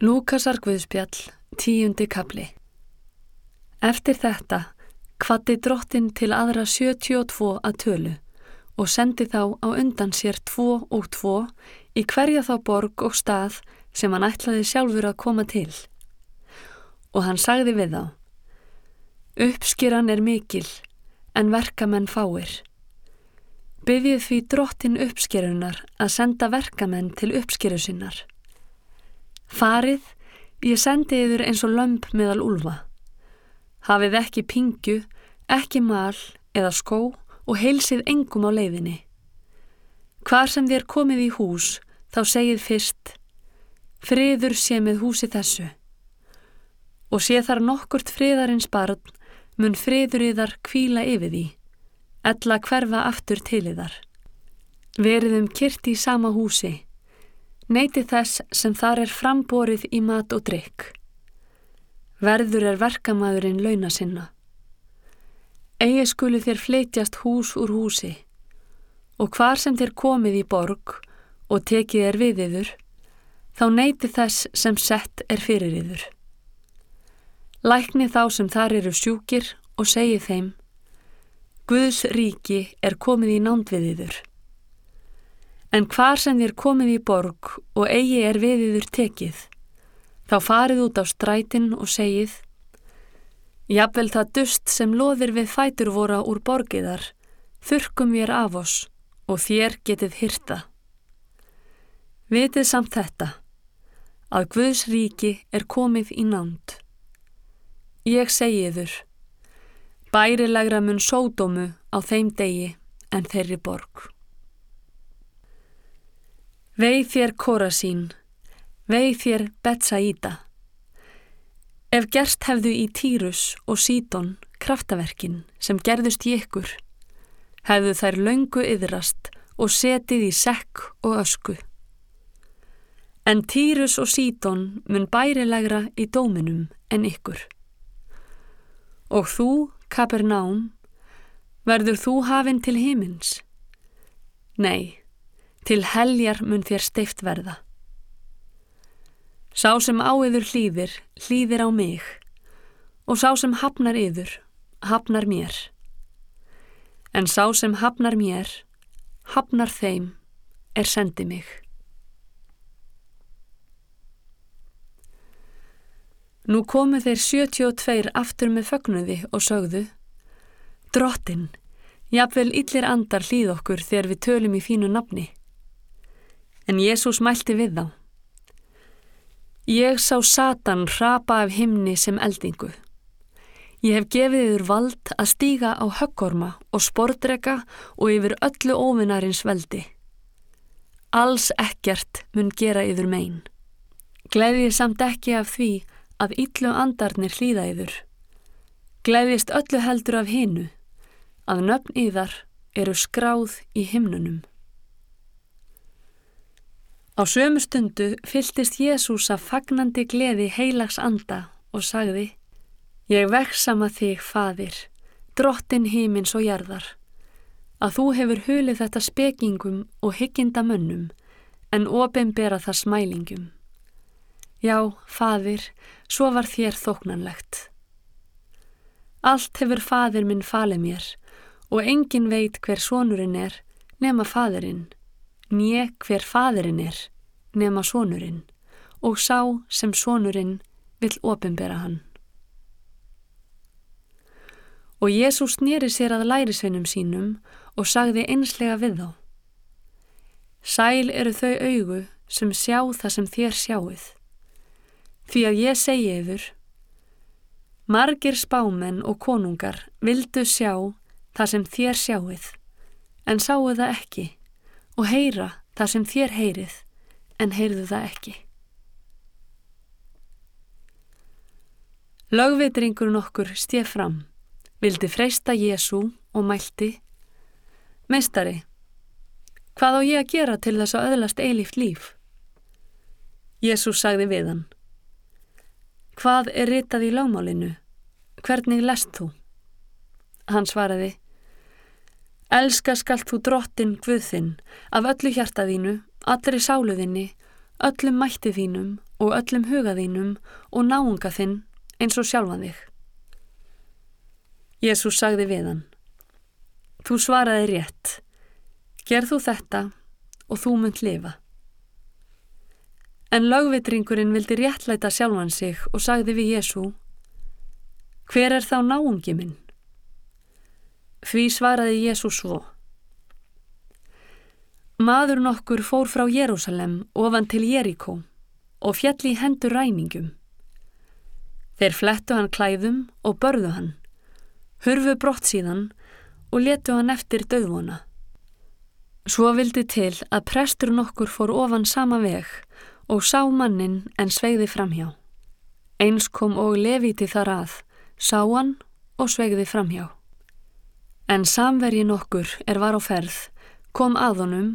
Lúkasar Guðspjall, tíundi kapli Eftir þetta kvatti drottin til aðra 72 að tölu og sendi þá á undan sér tvo og tvo í hverja þá borg og stað sem hann ætlaði sjálfur að koma til. Og hann sagði við þá, uppskiran er mikil en verkamenn fáir. Byðið því drottin uppskirunar að senda verkamenn til uppskiru sinnar. Farið, ég sendi yfir eins og lömp meðal úlfa. Hafið ekki pingju, ekki mal eða skó og heilsið engum á leiðinni. Hvar sem þér komið í hús, þá segið fyrst, friður sé með húsi þessu. Og sé þar nokkurt friðarins barn, mun friður yðar kvíla yfir því, ella hverfa aftur til yðar. Veriðum kyrt í sama húsi, neyti þess sem þar er framborið í mat og drikk. Verður er verkamæðurinn launa sinna. Egi skuli þér fleitjast hús úr húsi og hvar sem þér komið í borg og tekið er við yður, þá neyti þess sem sett er fyrir yður. Lækni þá sem þar eru sjúkir og segi þeim, Guðs ríki er komið í nánd við yður. En hvar sem þér komið í borg og eigi er viðiður tekið, þá farið út á strætin og segið, Jafnvel það dust sem loðir við fætur voru úr borgiðar, þurkum við af oss og þér getið hyrta. Vitið samt þetta, að Guðs ríki er komið í nánd. Ég segiður, bærilegra mun sódómu á þeim degi en þeirri borg. Veið þér Korasín, veið þér Betsaíta. Ef gerst hefðu í Týrus og Sítón kraftaverkin sem gerðust í ykkur, hefðu þær löngu yðrast og setið í sekk og ösku. En Týrus og Sítón mun bærilegra í dóminum en ykkur. Og þú, Kapernám, verður þú hafinn til himins? Nei, til heljar mun þér steift verða. Sá sem á yður hlýðir, hlýðir á mig og sá sem hafnar yður, hafnar mér. En sá sem hafnar mér, hafnar þeim, er sendi mig. Nú komu þeir 72 aftur með fögnuði og sögðu Drottin, jafnvel illir andar hlýð okkur þegar við tölum í fínu nafni en Jésús mælti við þá. Ég sá Satan hrapa af himni sem eldingu. Ég hef gefið yfir vald að stíga á höggorma og spordrega og yfir öllu óvinnarins veldi. Alls ekkert mun gera yfir megin. Gleðið samt ekki af því að yllu andarnir hlýða yfir. Gleðist öllu heldur af hinu, að nöfn yðar eru skráð í himnunum. Á sömu stundu fyltist Jésús að fagnandi gleði heilags anda og sagði Ég veksama þig, fadir, drottin hímins og jarðar, að þú hefur hulið þetta spekingum og hygginda mönnum en ofinbera það smælingum. Já, fadir, svo var þér þóknanlegt. Allt hefur fadir minn falið mér og engin veit hver sonurinn er nema fadirinn nýje hver fadirinn er nema sonurinn og sá sem sonurinn vill ofinbera hann. Og Jésús nýri sér að lærisveinum sínum og sagði einslega við þá. Sæl eru þau augu sem sjá það sem þér sjáuð. Því að ég segi yfir, margir spámenn og konungar vildu sjá það sem þér sjáuð, en sáu það ekki og heyra það sem þér heyrið en heyrðu það ekki. Lögvitringurinn okkur stjef fram, vildi freysta Jésu og mælti Meistari, hvað á ég að gera til þess að öðlast eilíft líf? Jésu sagði við hann Hvað er ritað í lámálinu? Hvernig lest þú? Hann svaraði Elska skalt þú drottin Guðþinn af öllu hjartaðínu, allri sáluðinni, öllum mætti þínum og öllum hugaðínum og náunga þinn eins og sjálfan þig. Jésús sagði við hann, Þú svaraði rétt, gerð þú þetta og þú munt lifa. En lögvitringurinn vildi réttlæta sjálfan sig og sagði við Jésú, Hver er þá náungi minn? Því svaraði Jésú svo. Maður nokkur fór frá Jérúsalem ofan til Jeríkó og fjalli hendur ræningum. Þeir flettu hann klæðum og börðu hann, hurfu brott síðan og letu hann eftir döðvona. Svo vildi til að prestur nokkur fór ofan sama veg og sá mannin en sveiði framhjá. Eins kom og leviti þar að, sá hann og sveiði framhjá. En samvergi nokkur er var á ferð, kom að honum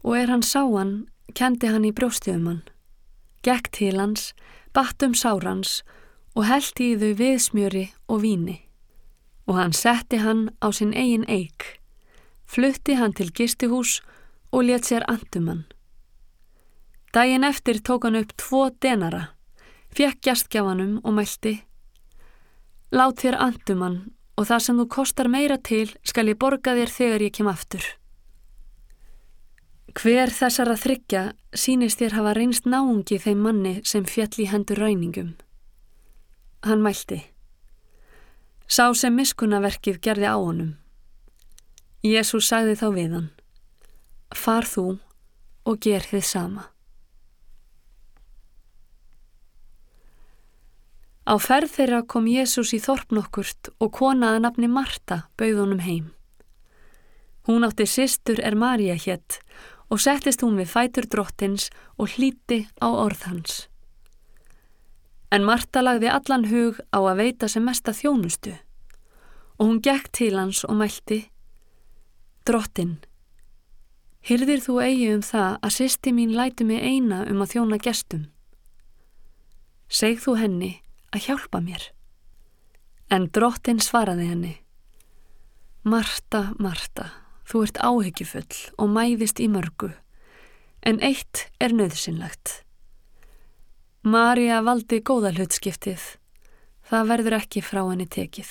og er hann sá hann, kendi hann í brjóstiðum hann gekk til hans, batt um sárans og held í þau viðsmjöri og víni. Og hann setti hann á sinn eigin eik, flutti hann til gistihús og let sér andumann. Dægin eftir tók hann upp tvo denara, fekk gæstgjafanum og mælti Lát þér andumann og það sem þú kostar meira til skal ég borga þér þegar ég kem aftur. Hver þessar að þryggja sínist þér hafa reynst náungi þeim manni sem fjall í hendur ræningum? Hann mælti. Sá sem miskunnaverkið gerði á honum. Jésús sagði þá við hann. Far þú og ger þið sama. Á ferð þeirra kom Jésús í þorpnokkurt og konaði nafni Marta bauð honum heim. Hún átti sýstur er Marja hétt og settist hún við fætur drottins og hlíti á orð hans. En Marta lagði allan hug á að veita sem mesta þjónustu og hún gekk til hans og mælti Drottin, hyrðir þú eigi um það að sýsti mín læti mig eina um að þjóna gestum? Segð þú henni að hjálpa mér? En drottin svaraði henni Marta, Marta Þú ert áhyggjufull og mæðist í mörgu, en eitt er nöðsynlegt. Marja valdi góða hlutskiptið, það verður ekki frá henni tekið.